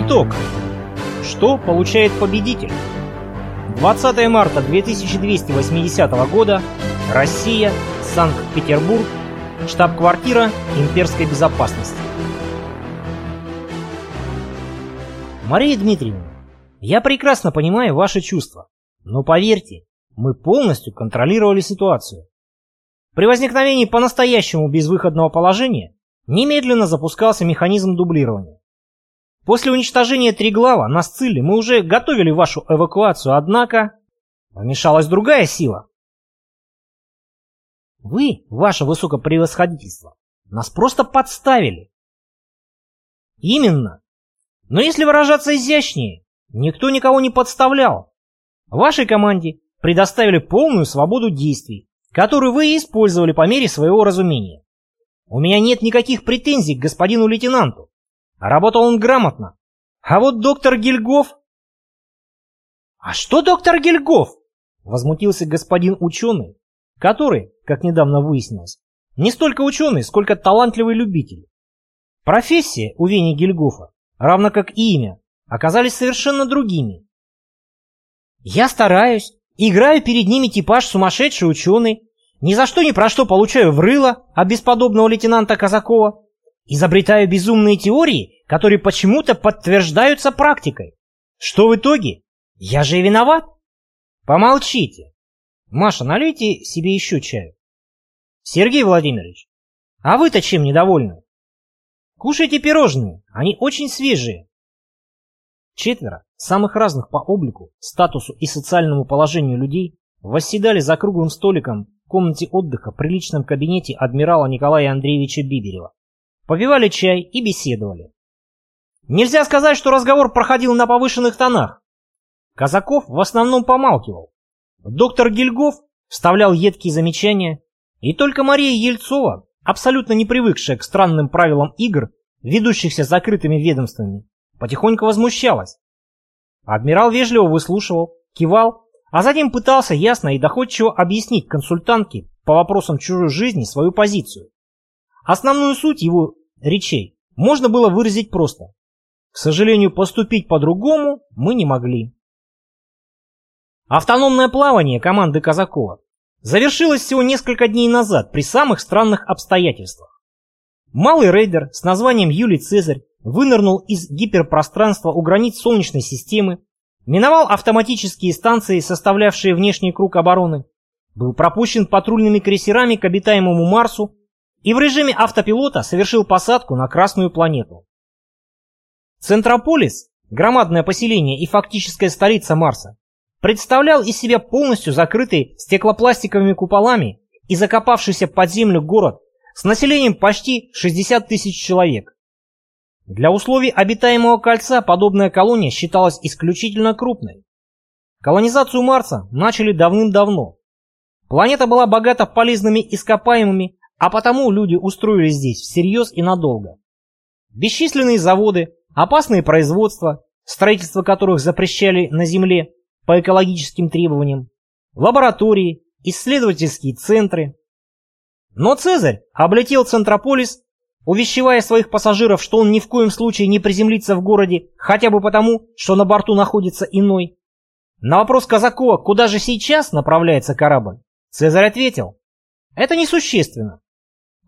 Итог. Что получает победитель? 20 марта 2280 года. Россия. Санкт-Петербург. Штаб-квартира имперской безопасности. Мария Дмитриевна, я прекрасно понимаю ваши чувства, но поверьте, мы полностью контролировали ситуацию. При возникновении по-настоящему безвыходного положения немедленно запускался механизм дублирования. После уничтожения Триглава на Сцилле мы уже готовили вашу эвакуацию, однако вмешалась другая сила. Вы, ваше высокопревосходительство, нас просто подставили. Именно. Но если выражаться изящнее, никто никого не подставлял. Вашей команде предоставили полную свободу действий, которую вы использовали по мере своего разумения. У меня нет никаких претензий к господину лейтенанту. Работал он грамотно. А вот доктор Гильгоф... А что доктор Гильгоф? Возмутился господин ученый, который, как недавно выяснилось, не столько ученый, сколько талантливый любитель. Профессия у Вени Гильгофа, равно как и имя, оказались совершенно другими. Я стараюсь, играю перед ними типаж сумасшедший ученый, ни за что ни про что получаю в рыло от бесподобного лейтенанта Казакова, изобретаю безумные теории, которые почему-то подтверждаются практикой. Что в итоге? Я же и виноват. Помолчите. Маша, налейте себе еще чаю. Сергей Владимирович, а вы-то чем недовольны? Кушайте пирожные, они очень свежие. Четверо самых разных по облику, статусу и социальному положению людей восседали за круглым столиком в комнате отдыха при личном кабинете адмирала Николая Андреевича Биберева. Попивали чай и беседовали. Нельзя сказать, что разговор проходил на повышенных тонах. Казаков в основном помалкивал. Доктор Гильгоф вставлял едкие замечания, и только Мария Ельцова, абсолютно не привыкшая к странным правилам игр, ведущихся закрытыми ведомствами, потихоньку возмущалась. Адмирал вежливо выслушивал, кивал, а затем пытался ясно и доходчиво объяснить консультантке по вопросам чужой жизни свою позицию. Основную суть его речей можно было выразить просто. К сожалению, поступить по-другому мы не могли. Автономное плавание команды Казакова завершилось всего несколько дней назад при самых странных обстоятельствах. Малый рейдер с названием Юлий Цезарь вынырнул из гиперпространства у границ Солнечной системы, миновал автоматические станции, составлявшие внешний круг обороны, был пропущен патрульными крейсерами к обитаемому Марсу и в режиме автопилота совершил посадку на Красную планету. Центрополис, громадное поселение и фактическая столица Марса, представлял из себя полностью закрытый стеклопластиковыми куполами и закопавшийся под землю город с населением почти 60 тысяч человек. Для условий обитаемого кольца подобная колония считалась исключительно крупной. Колонизацию Марса начали давным-давно. Планета была богата полезными ископаемыми, а потому люди устроились здесь всерьез и надолго. Бесчисленные заводы, опасные производства, строительство которых запрещали на Земле по экологическим требованиям, лаборатории, исследовательские центры. Но Цезарь облетел Центрополис увещевая своих пассажиров, что он ни в коем случае не приземлится в городе, хотя бы потому, что на борту находится иной. На вопрос Казакова, куда же сейчас направляется корабль, Цезарь ответил, это несущественно.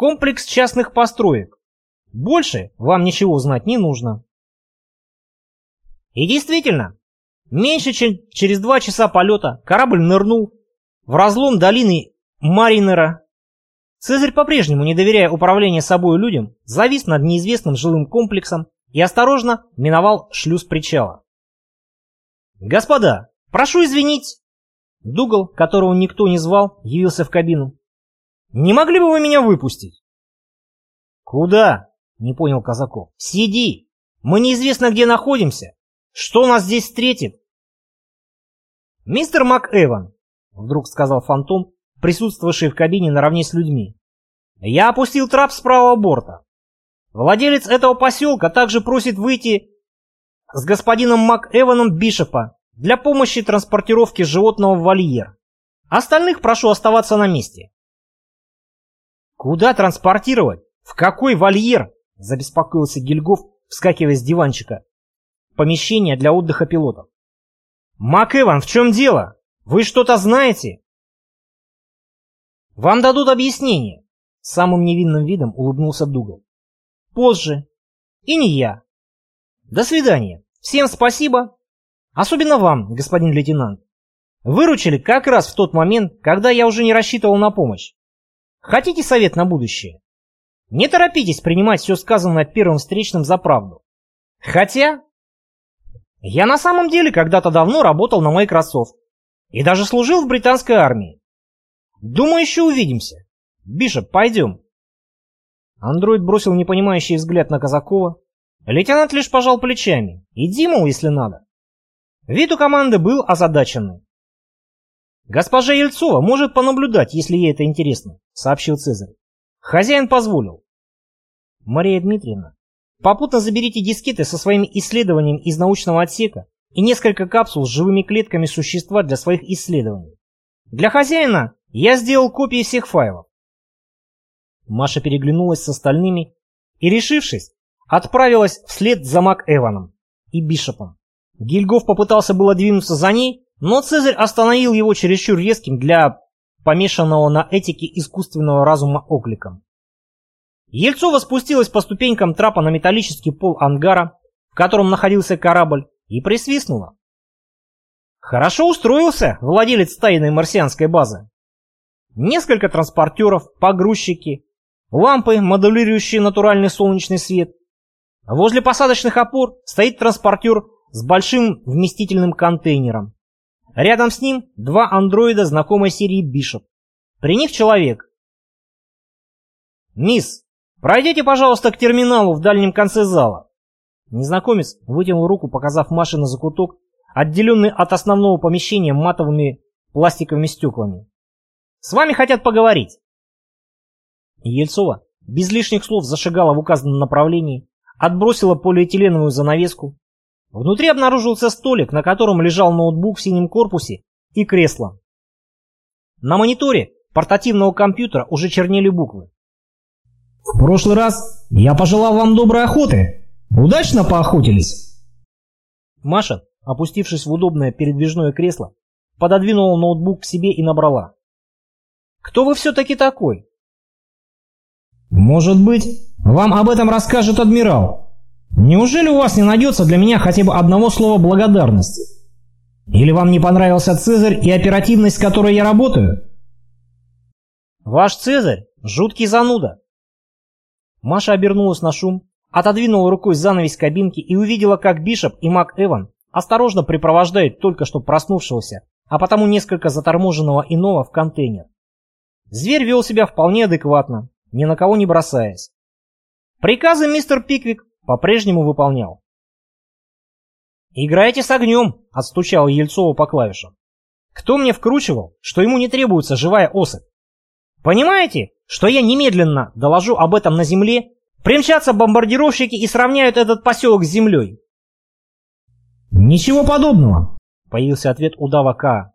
Комплекс частных построек. Больше вам ничего знать не нужно. И действительно, меньше чем через два часа полета корабль нырнул в разлом долины Маринера Цезарь, по-прежнему не доверяя управлению собой людям, завис над неизвестным жилым комплексом и осторожно миновал шлюз причала. «Господа, прошу извинить!» Дугал, которого никто не звал, явился в кабину. «Не могли бы вы меня выпустить?» «Куда?» — не понял Казаков. «Сиди! Мы неизвестно где находимся. Что нас здесь встретит?» «Мистер МакЭван», — вдруг сказал Фантом, присутствовавший в кабине наравне с людьми. «Я опустил трап с правого борта. Владелец этого поселка также просит выйти с господином МакЭваном Бишопа для помощи транспортировки животного в вольер. Остальных прошу оставаться на месте». «Куда транспортировать? В какой вольер?» – забеспокоился Гильгоф, вскакивая с диванчика. помещение для отдыха пилотов. «Мак Эван, в чем дело? Вы что-то знаете?» «Вам дадут объяснение», — самым невинным видом улыбнулся Дугал. «Позже. И не я. До свидания. Всем спасибо. Особенно вам, господин лейтенант. Выручили как раз в тот момент, когда я уже не рассчитывал на помощь. Хотите совет на будущее? Не торопитесь принимать все сказанное первым встречным за правду. Хотя... Я на самом деле когда-то давно работал на Microsoft и даже служил в британской армии. Думаю, еще увидимся. Бишоп, пойдем. Андроид бросил непонимающий взгляд на Казакова. Лейтенант лишь пожал плечами. Иди, мол, если надо. Вид у команды был озадаченный. «Госпожа Ельцова может понаблюдать, если ей это интересно», — сообщил Цезарь. Хозяин позволил. «Мария Дмитриевна, попутно заберите дискеты со своими исследованиями из научного отсека и несколько капсул с живыми клетками существа для своих исследований. Для хозяина я сделал копии всех файлов. Маша переглянулась с остальными и, решившись, отправилась вслед за Мак Эваном и Бишопом. Гильгоф попытался было двинуться за ней, но Цезарь остановил его чересчур резким для помешанного на этике искусственного разума окликом. Ельцова спустилась по ступенькам трапа на металлический пол ангара, в котором находился корабль, и присвистнула. Хорошо устроился владелец тайной марсианской базы. Несколько транспортеров, погрузчики, лампы, модулирующие натуральный солнечный свет. Возле посадочных опор стоит транспортер с большим вместительным контейнером. Рядом с ним два андроида знакомой серии Бишоп. При них человек. «Мисс, пройдите, пожалуйста, к терминалу в дальнем конце зала». Незнакомец вытянул руку, показав Маше на закуток, отделенный от основного помещения матовыми пластиковыми стеклами. «С вами хотят поговорить». Ельцова без лишних слов зашагала в указанном направлении, отбросила полиэтиленовую занавеску, Внутри обнаружился столик, на котором лежал ноутбук в синем корпусе и кресло. На мониторе портативного компьютера уже чернели буквы. «В прошлый раз я пожелал вам доброй охоты. Удачно поохотились?» Маша, опустившись в удобное передвижное кресло, пододвинула ноутбук к себе и набрала. «Кто вы все-таки такой?» «Может быть, вам об этом расскажет адмирал», Неужели у вас не найдется для меня хотя бы одного слова благодарности? Или вам не понравился Цезарь и оперативность, с которой я работаю? Ваш Цезарь — жуткий зануда. Маша обернулась на шум, отодвинула рукой занавесь кабинки и увидела, как Бишоп и Мак Эван осторожно припровождают только что проснувшегося, а потому несколько заторможенного иного в контейнер. Зверь вел себя вполне адекватно, ни на кого не бросаясь. «Приказы, мистер Пиквик, по-прежнему выполнял. «Играйте с огнем!» — отстучал Ельцова по клавишам. «Кто мне вкручивал, что ему не требуется живая особь? Понимаете, что я немедленно доложу об этом на земле, примчатся бомбардировщики и сравняют этот поселок с землей?» «Ничего подобного!» — появился ответ удава К.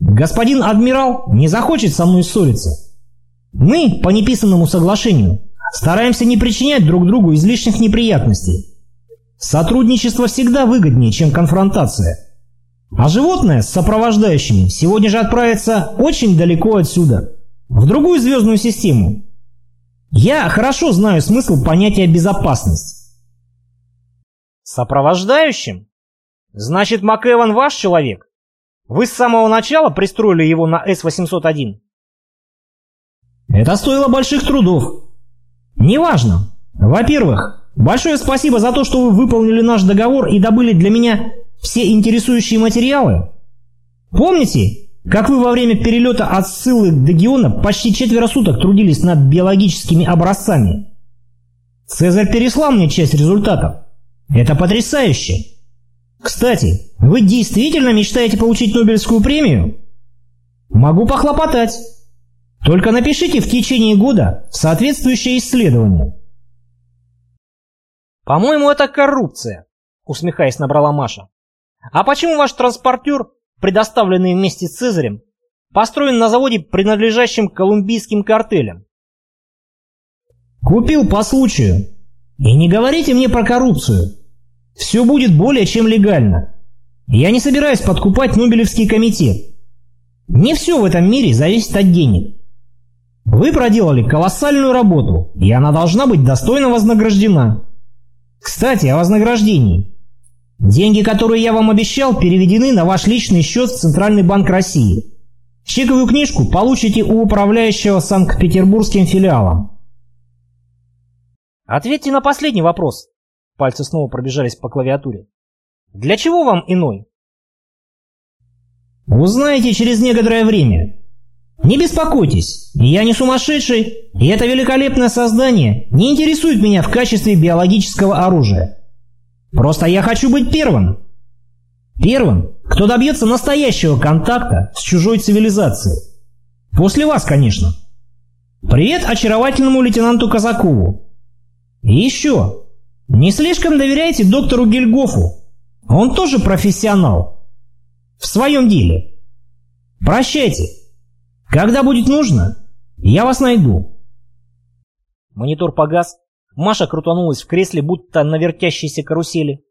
«Господин адмирал не захочет со мной ссориться. Мы, по неписанному соглашению, Стараемся не причинять друг другу излишних неприятностей. Сотрудничество всегда выгоднее, чем конфронтация. А животное с сопровождающими сегодня же отправится очень далеко отсюда, в другую звездную систему. Я хорошо знаю смысл понятия «безопасность». Сопровождающим? Значит, МакЭван ваш человек? Вы с самого начала пристроили его на С-801? Это стоило больших трудов. Неважно. Во-первых, большое спасибо за то, что вы выполнили наш договор и добыли для меня все интересующие материалы. Помните, как вы во время перелета от Ссылы до Геона почти четверо суток трудились над биологическими образцами? Цезарь переслал мне часть результатов. Это потрясающе. Кстати, вы действительно мечтаете получить Нобелевскую премию? Могу похлопотать. Только напишите в течение года соответствующее исследование. «По-моему, это коррупция», — усмехаясь, набрала Маша. «А почему ваш транспортер, предоставленный вместе с Цезарем, построен на заводе, принадлежащем колумбийским картелям?» «Купил по случаю. И не говорите мне про коррупцию. Все будет более чем легально. Я не собираюсь подкупать Нобелевский комитет. Не все в этом мире зависит от денег. Вы проделали колоссальную работу, и она должна быть достойно вознаграждена. Кстати, о вознаграждении. Деньги, которые я вам обещал, переведены на ваш личный счет в Центральный банк России. Чековую книжку получите у управляющего Санкт-Петербургским филиалом. Ответьте на последний вопрос. Пальцы снова пробежались по клавиатуре. Для чего вам иной? Узнаете через некоторое время. Не беспокойтесь, я не сумасшедший, и это великолепное создание не интересует меня в качестве биологического оружия. Просто я хочу быть первым. Первым, кто добьется настоящего контакта с чужой цивилизацией. После вас, конечно. Привет очаровательному лейтенанту Казакову. И еще, не слишком доверяйте доктору Гельгофу. Он тоже профессионал. В своем деле. Прощайте. Когда будет нужно, я вас найду. Монитор погас. Маша крутанулась в кресле, будто на вертящейся карусели.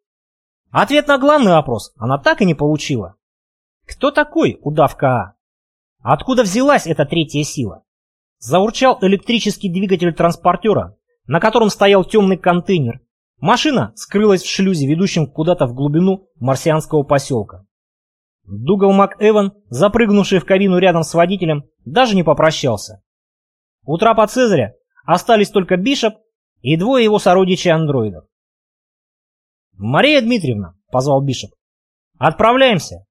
Ответ на главный вопрос она так и не получила. Кто такой удавка А? Откуда взялась эта третья сила? Заурчал электрический двигатель транспортера, на котором стоял темный контейнер. Машина скрылась в шлюзе, ведущем куда-то в глубину марсианского поселка. Дугал МакЭван, запрыгнувший в кабину рядом с водителем, даже не попрощался. У трапа Цезаря остались только Бишоп и двое его сородичей-андроидов. «Мария Дмитриевна», — позвал Бишоп, — «отправляемся.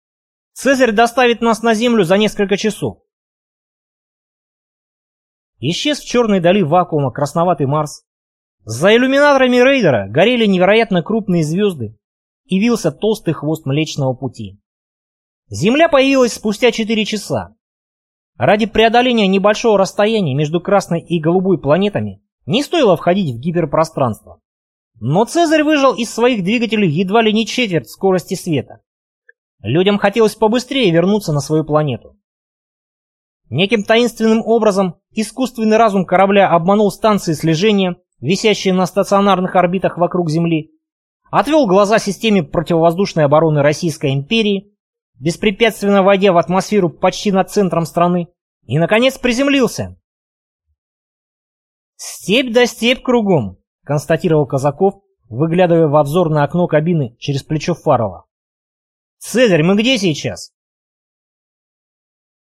Цезарь доставит нас на Землю за несколько часов». Исчез в черной дали вакуума красноватый Марс. За иллюминаторами рейдера горели невероятно крупные звезды и вился толстый хвост Млечного Пути. Земля появилась спустя 4 часа. Ради преодоления небольшого расстояния между красной и голубой планетами не стоило входить в гиперпространство. Но Цезарь выжил из своих двигателей едва ли не четверть скорости света. Людям хотелось побыстрее вернуться на свою планету. Неким таинственным образом искусственный разум корабля обманул станции слежения, висящие на стационарных орбитах вокруг Земли, отвел глаза системе противовоздушной обороны Российской империи, беспрепятственно войдя в атмосферу почти над центром страны, и, наконец, приземлился. «Степь да степь кругом», — констатировал Казаков, выглядывая в обзорное окно кабины через плечо Фарова. «Цезарь, мы где сейчас?»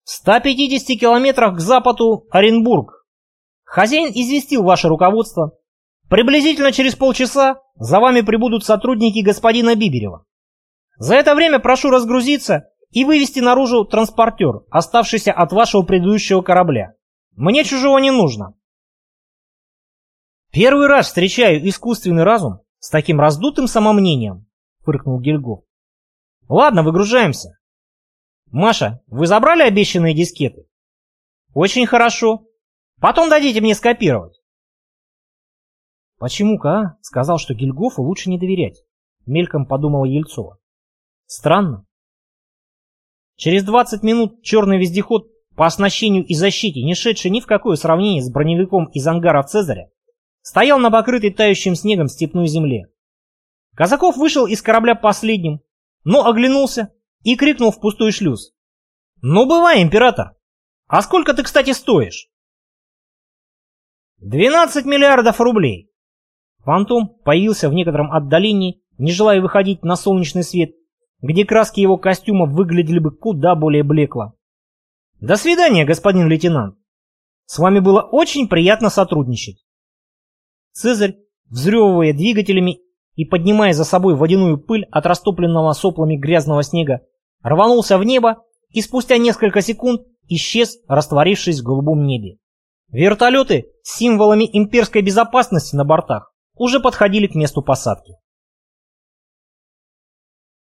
«В 150 километрах к западу Оренбург. Хозяин известил ваше руководство. Приблизительно через полчаса за вами прибудут сотрудники господина Биберева. За это время прошу разгрузиться и вывести наружу транспортер, оставшийся от вашего предыдущего корабля. Мне чужого не нужно. Первый раз встречаю искусственный разум с таким раздутым самомнением, фыркнул Гильгоф. Ладно, выгружаемся. Маша, вы забрали обещанные дискеты? Очень хорошо. Потом дадите мне скопировать. Почему-ка, а? Сказал, что Гильгофу лучше не доверять. Мельком подумала Ельцова. Странно. Через 20 минут черный вездеход по оснащению и защите, не шедший ни в какое сравнение с броневиком из ангара Цезаря, стоял на покрытой тающим снегом степной земле. Казаков вышел из корабля последним, но оглянулся и крикнул в пустой шлюз. «Ну, бывай, император! А сколько ты, кстати, стоишь?» «12 миллиардов рублей!» Фантом появился в некотором отдалении, не желая выходить на солнечный свет, где краски его костюма выглядели бы куда более блекло. «До свидания, господин лейтенант! С вами было очень приятно сотрудничать!» Цезарь, взрёвывая двигателями и поднимая за собой водяную пыль от растопленного соплами грязного снега, рванулся в небо и спустя несколько секунд исчез, растворившись в голубом небе. Вертолеты с символами имперской безопасности на бортах уже подходили к месту посадки.